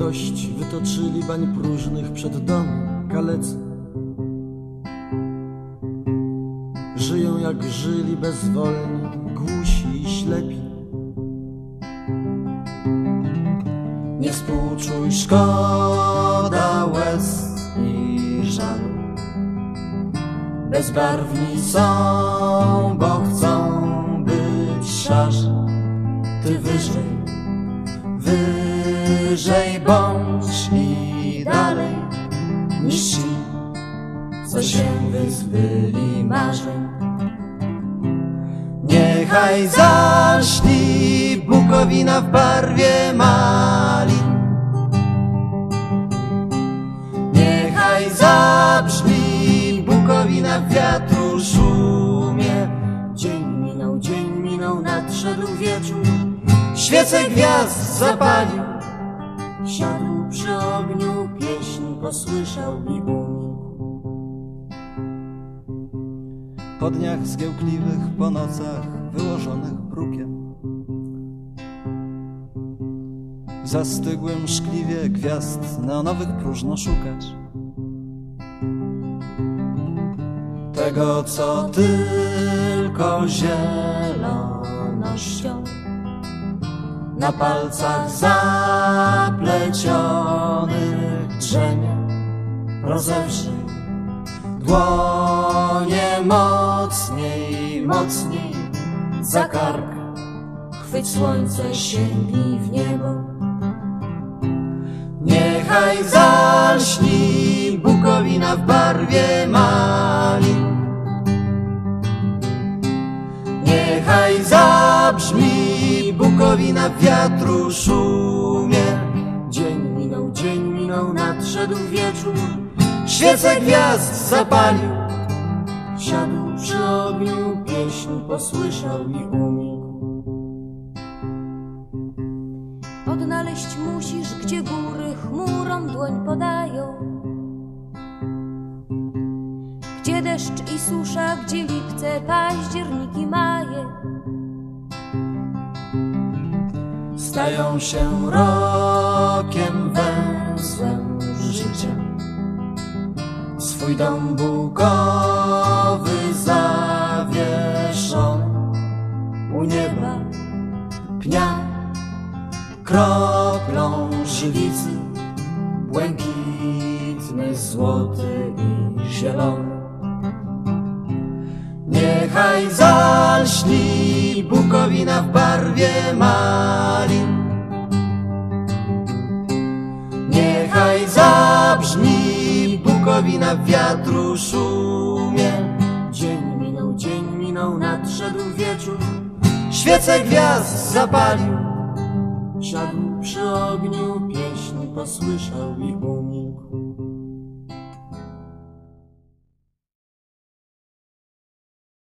Dość wytoczyli bań próżnych przed domem kalecy. Żyją jak żyli bezwolni, głusi i ślepi. Nie współczuj, szkoda łez i żalu. Bezbarwni są, bo chcą być szarzy. Ty wyżej, wyżej bądź i dalej niż ci, co się wyzbyli marzeń. Niechaj zaśni Bukowina w barwie malin. Niechaj zabrzmi Bukowina w wiatru szumie. Dzień minął, dzień minął, nadszedł wieczór. Świecę gwiazd zapalił. Siadł przy ogniu, pieśń posłyszał i umilkł. Po dniach zgiełkliwych, po nocach wyłożonych brukiem. Zastygłym szkliwie gwiazd neonowych próżno szukać. Tego, co tylko zielonością na palcach zaplecionych drzemie. Rozewrzyj dłonie mocniej, mocniej za kark. Chwyć słońce, sięgnij w niebo. Niechaj zaśni Bukowina w barwie malin. Niechaj zabrzmi W wiatru szumie. Dzień minął, dzień minął, nadszedł wieczór. Świecę gwiazd zapalił. Siadł przy ogniu, pieśń posłyszał i umilkł. Odnaleźć musisz, gdzie góry chmurom dłoń podają. Gdzie deszcz i susza, gdzie lipce, październiki, maje. Stają się rokiem węzłem życia. Swój dom bukowy zawieszony u nieba pnia kroplą żywicy błękitny, złoty i zielony. Niechaj zalśni Bukowina w barwie malin. W wiatru szumie. Dzień minął, dzień minął, nadszedł wieczór. Świecę gwiazd zapalił. Siadł przy ogniu, pieśń posłyszał i umilkł.